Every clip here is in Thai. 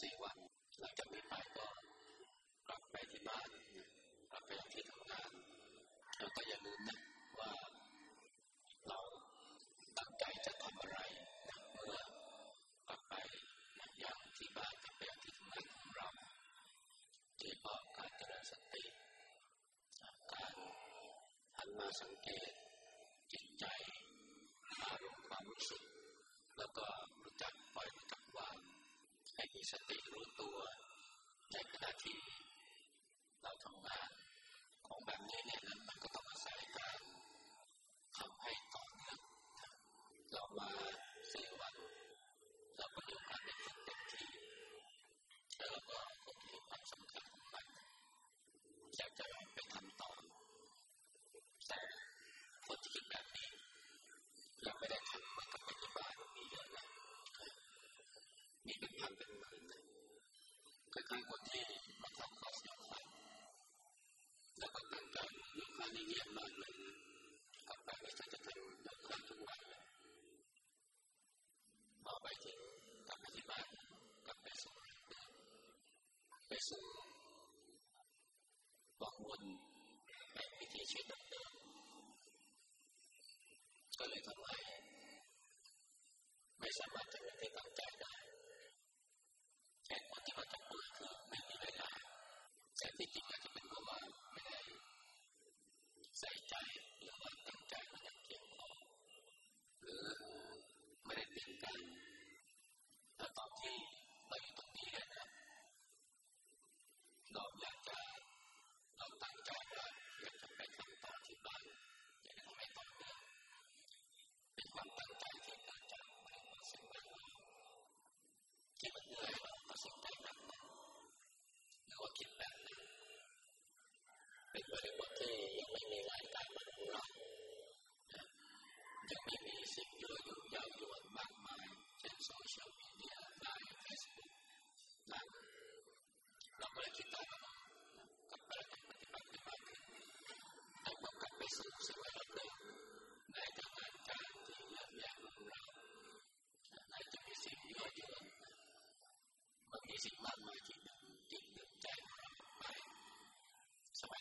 สี่วันหลังจากนี้ไปก็กลับไปที่บ้านกลับไปที่ทำงานแล้วก็อย่าลืมนะว่าเราตั้งใจจะทำอะไรนะเมื่อกลับไปนะอย่างที่บ้านกลับไปที่ทำงานของเราโดยเฉพาะการเจริญสติการหันมาสังเกตจิตใจอารมณ์ความรู้สึกแล้วก็ปล่อยรู้จักวางให้มี สติรู้ตัวในขณะที่เราทำงานของแบบนี้เนี่ยนั้นมันก็ต้องอาศัยการทำให้ต่อเนื่องเรามาสี่วันเราก็อยู่กันในเต็มที่แล้วเราก็คงมีความสำคัญของมันอยากจะลองไปทำต่อแต่คนที่คิดแบบนี้ยังไม่ได้ทำมันก็เป็นที่บ้านมีเยอะนะมีเป็นพันเป็นหมื่นเลย คล้ายๆคนที่มาทำคอร์สยกฟันแล้วก็ตั้งใจยกฟันนี่เยี่ยมมากเลยกับไปไม่ใช่จะทำยกฟันทุกวันเลยพอไปถึงกลับไปที่บ้านกลับไปสู่ไปสู่วังวนในวิถีชีวิตเดิมก็เลยทำให้ไม่สามารถจะไม่ได้ตั้งใจได้เหตุผลที่มันจะพูดคือไม่มีเวลาแต่ที่จริงอาจจะเป็นเพราะว่าไม่ได้ใส่ใจหรือว่าตั้งใจมันอย่างเพียงพอหรือไม่ได้เตรียมการแต่ตอนที่เราอยู่ตรงนี้นะเราอยากจะเราตั้งใจว่าอยากจะไปทำต่อที่บ้านอยากจะทำให้ต่อเนื่องเป็นความตั้งใจที่เกิดจากสิ่งแวดล้อมที่มันเหนื่อยเราตัดสินใจแบบนั้น หรือคิดแบบนั้นเป็นบริบทที่ยังไม่มีรายการมาดูเรายังไม่มีสิ่งยั่วยุยาวยวนมากมายเช่นโซเชียลมีเดียไลน์เฟซบุ๊กนั้นเราก็เลยคิดต่อกับประเด็นปฏิบัติมากขึ้นแต่พอกลับไปสู่สิ่งแวดล้อมเดิมในการงานการที่เยอะแยะของเราไหนจะมีสิ่งยั่วยวนมันมีสิ่งมากมายที่ดึงจิตดึงใจเราไป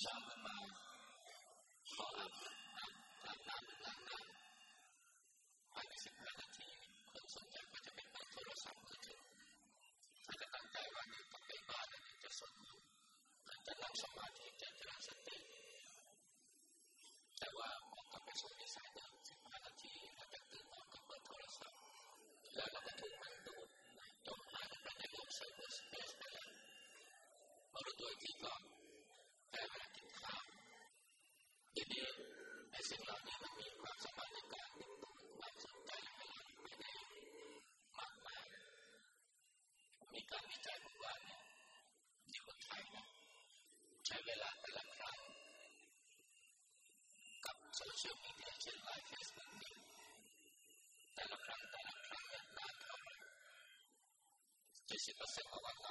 เช้าขึ้นมาขออาบน้ำอาบน้ำล้างหน้าภายในสิบห้านาทีคนส่วนใหญ่ก็จะเป็นเปิดโทรศัพท์มือถือถ้าจะตั้งใจว่าเนี่ยต้องไปบ้านจะสวดมนต์จะนั่งสมาธิจะเจริญสติแต่ว่ามันก็ไปสู่นิสัยเดิมสิบห้านาทีเราจะตื่นมาก็เปิดโทรศัพท์แล้วเราก็ถูกมันดูดจมหายไปในโลกไซเบอร์สเปซไปแล้วมารู้ตัวอีกทีก็แค่เวลากินข้าวทีนี้ไอ้สิ่งเหล่านี้มันมีความสามารถในการดึงดูดความสนใจให้เราอยู่ในมากมายมีการวิจัยบอกว่าเนี่ยที่คนไทยเนี่ยใช้เวลาแต่ละครั้ง กับโซเชียลมีเดียเช่นไลน์เฟซบุ๊กเนี่ยแต่ละครั้งแต่ละครั้งเนี่ยนานเท่าไหร่เจ็ดสิบเปอร์เซ็นต์ของวันน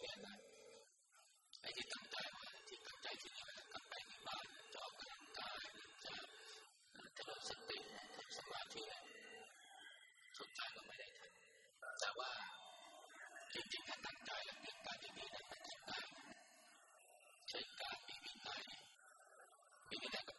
เป็นางนไอ้ที่ตั้งใจไว้ที่ตั้งใจที่จะทตั้งใจในบ้านจะออกกำลังกายจะจะลดสติทำสมาธิสนดท้ายก็ไม่ได้ทำแต่ว่าจริงๆถ้าตั้งใจแล้วเป็การที่มีนั้นป็นการใช้การมีวินัยมีวินัยกับ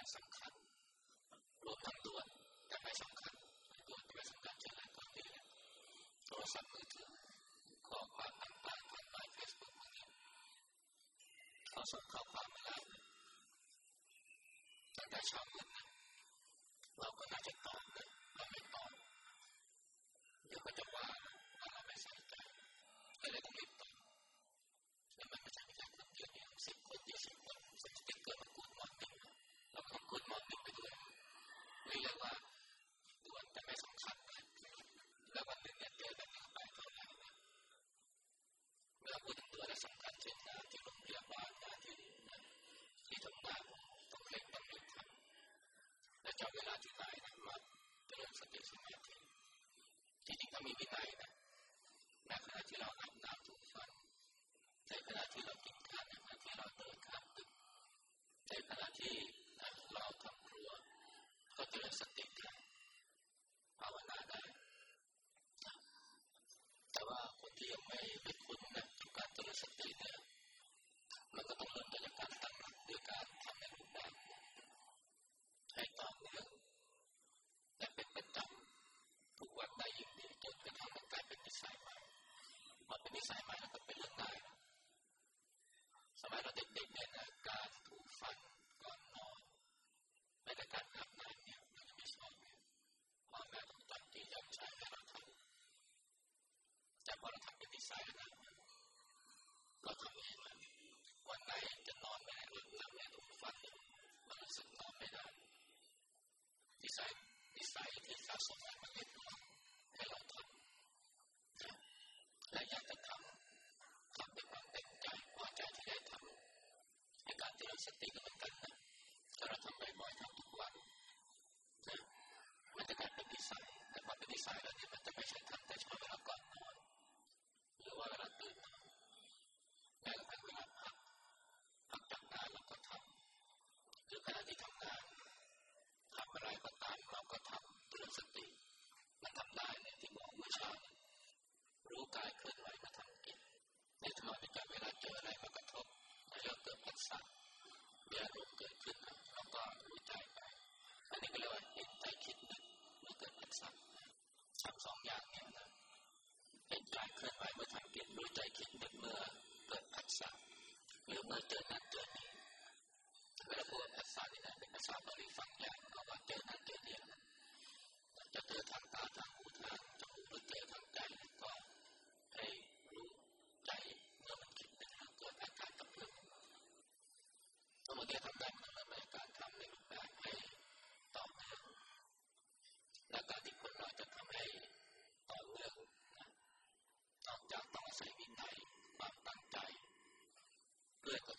แต่สำคัญรวมทั้งตัวแต่ไม่สำคัญตัวที่ไม่สำคัญเออะไรตัวนี้นี่โทรศัพท์มือถือข้อความต่างๆผ่านไลน์เฟซบุ๊กพวกนี้เขาส่งข้อความมาแล้วตั้งแต่เช้ามืด เป็นนิสัยใหม่แล้วก็เป็นเรื่องได้ สมัยเราเด็กๆเนี่ยนะการถูกฟันก่อนนอนแม้แต่การอาบน้ำเนี่ยมันจะม่สอนเนี่ยพ่อแม่ต้องตาที่จย้ำใจให้เราทำแต่พอเราทำเป็นนิสัยนะเราทำเองวันไหนจะนอนไม่ได้หลับน้ำไม่ถูกฟันมันรู้สึกนอนไม่ได้นิสัยนิสัยที่สะสมมาเป็นเรื่อง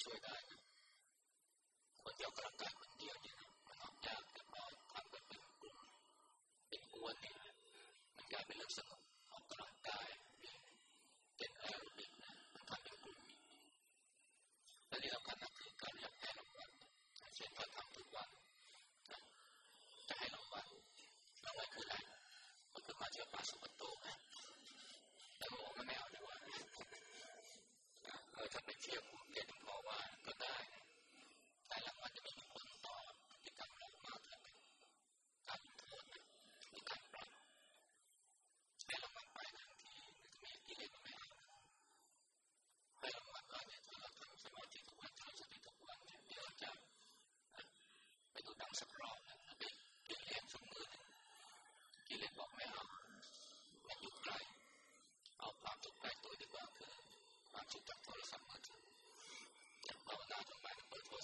ช่วยได้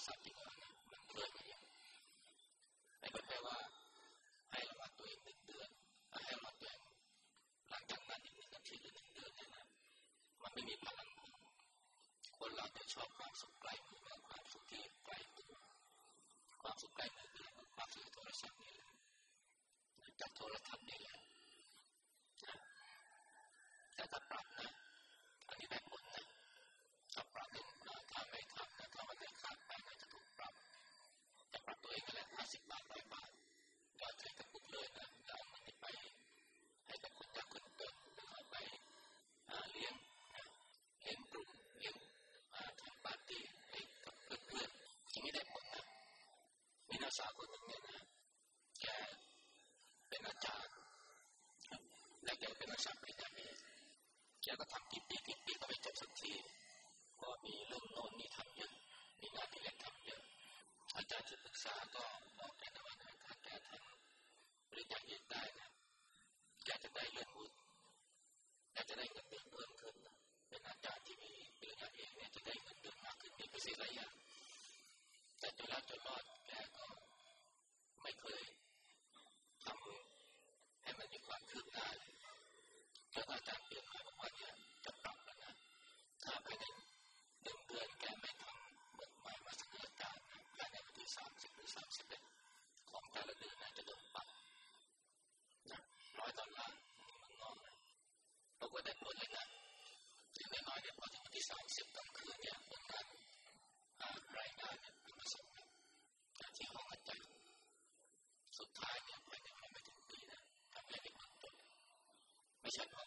happy แล้กทำกิจกิจ Listen